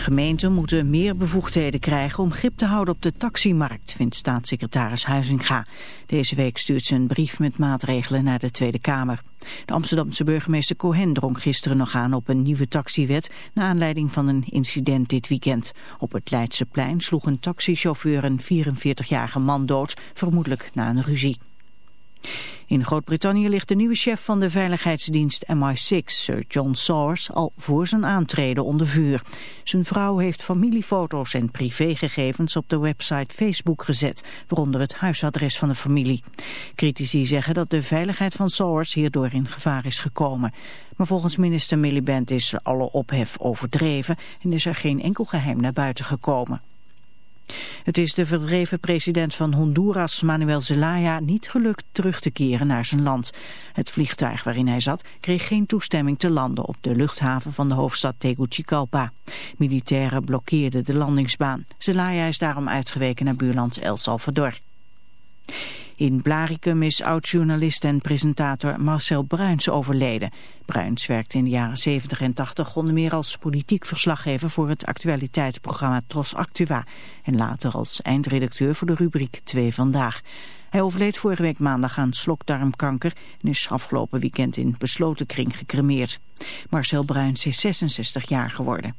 Gemeenten moeten meer bevoegdheden krijgen om grip te houden op de taximarkt, vindt staatssecretaris Huizinga. Deze week stuurt ze een brief met maatregelen naar de Tweede Kamer. De Amsterdamse burgemeester Cohen drong gisteren nog aan op een nieuwe taxiwet... naar aanleiding van een incident dit weekend. Op het Leidseplein sloeg een taxichauffeur een 44-jarige man dood, vermoedelijk na een ruzie. In Groot-Brittannië ligt de nieuwe chef van de veiligheidsdienst MI6, Sir John Sawers, al voor zijn aantreden onder vuur. Zijn vrouw heeft familiefoto's en privégegevens op de website Facebook gezet, waaronder het huisadres van de familie. Critici zeggen dat de veiligheid van Sawers hierdoor in gevaar is gekomen. Maar volgens minister Miliband is alle ophef overdreven en is er geen enkel geheim naar buiten gekomen. Het is de verdreven president van Honduras, Manuel Zelaya, niet gelukt terug te keren naar zijn land. Het vliegtuig waarin hij zat kreeg geen toestemming te landen op de luchthaven van de hoofdstad Tegucigalpa. Militairen blokkeerden de landingsbaan. Zelaya is daarom uitgeweken naar buurland El Salvador. In Blaricum is oud-journalist en presentator Marcel Bruins overleden. Bruins werkte in de jaren 70 en 80 onder meer als politiek verslaggever voor het actualiteitsprogramma Tros Actua. En later als eindredacteur voor de rubriek 2 Vandaag. Hij overleed vorige week maandag aan slokdarmkanker en is afgelopen weekend in besloten kring gecremeerd. Marcel Bruins is 66 jaar geworden.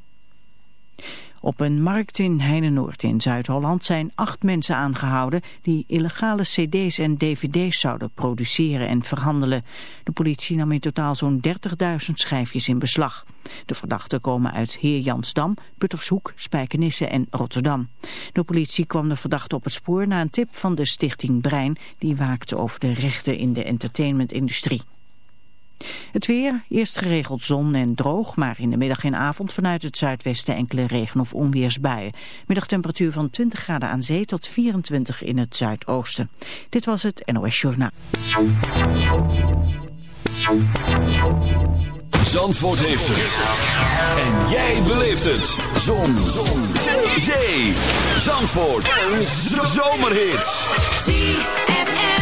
Op een markt in Heinenoord in Zuid-Holland zijn acht mensen aangehouden die illegale cd's en dvd's zouden produceren en verhandelen. De politie nam in totaal zo'n 30.000 schijfjes in beslag. De verdachten komen uit Heerjansdam, Puttershoek, Spijkenisse en Rotterdam. De politie kwam de verdachte op het spoor na een tip van de stichting Brein die waakte over de rechten in de entertainmentindustrie. Het weer, eerst geregeld zon en droog, maar in de middag en avond vanuit het zuidwesten enkele regen- of onweersbuien. Middagtemperatuur van 20 graden aan zee tot 24 in het zuidoosten. Dit was het NOS Journaal. Zandvoort heeft het. En jij beleeft het. Zon. zon. Zee. Zandvoort. Een zomerhit. ZFM.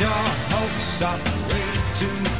your hopes up way too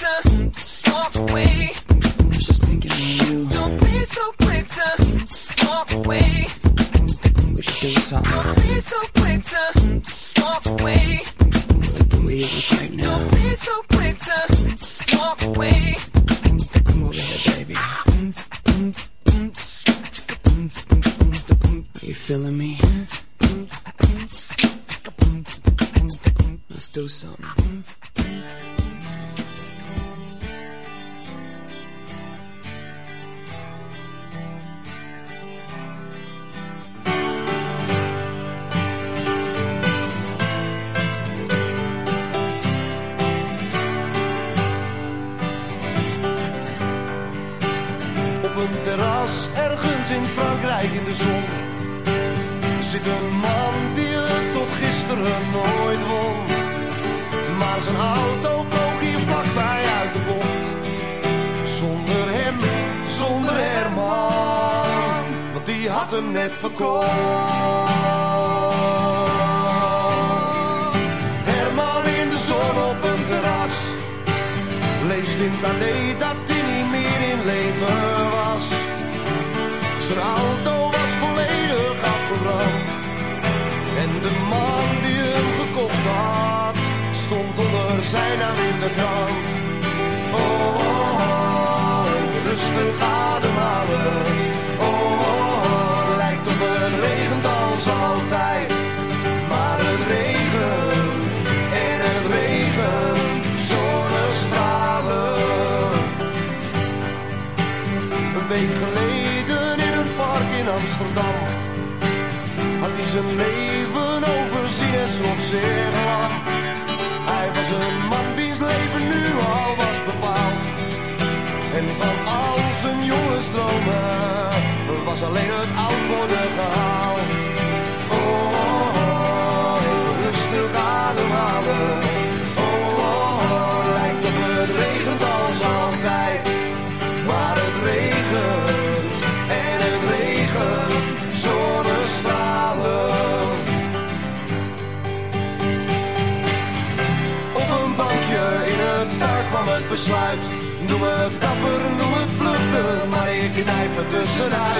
time. in Amsterdam. Had hij zijn leven overzien en nog tonight.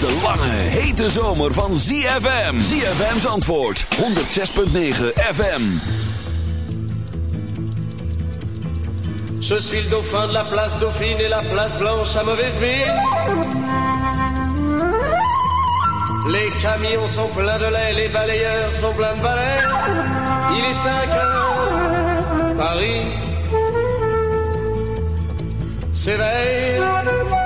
de lange, hete zomer van ZFM. ZFM's antwoord, 106.9 FM. Je suis le dauphin de la place Dauphine et la place Blanche à mauvaise mine. Les camions sont pleins de lait, les balayeurs sont pleins de balais. Il est 5 heures, Paris s'éveille.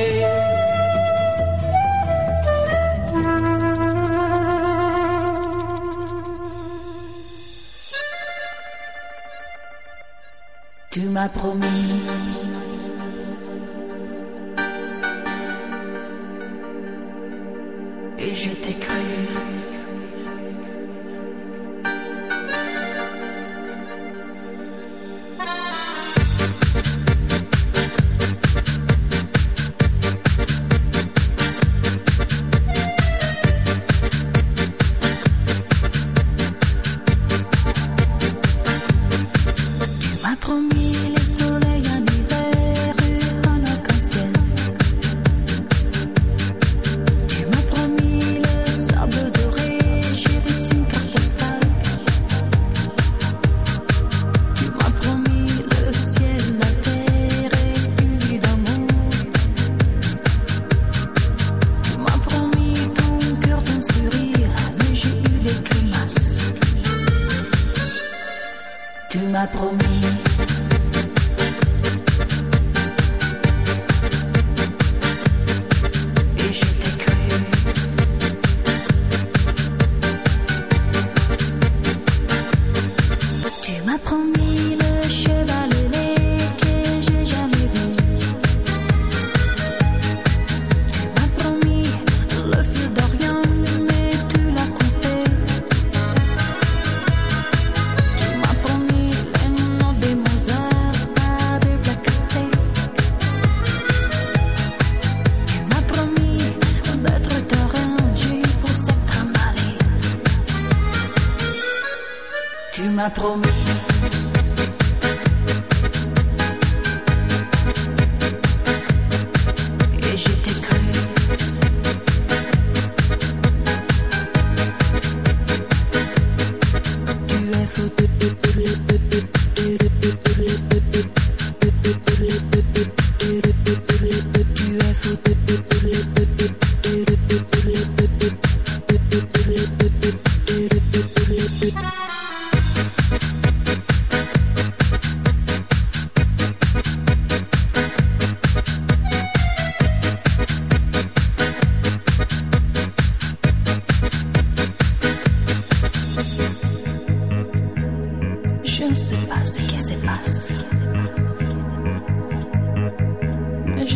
m'a promis.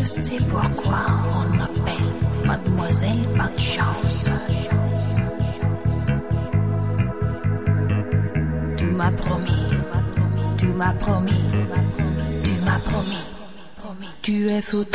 Sais pourquoi on m'appelle Mademoiselle Pas de chance. Tu m'as promis, tu m'as promis, tu m'as promis. Tu es fou.